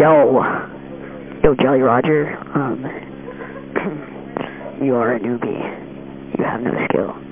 Yo. Yo, Jolly Roger. Um, you are a newbie. You have no skill.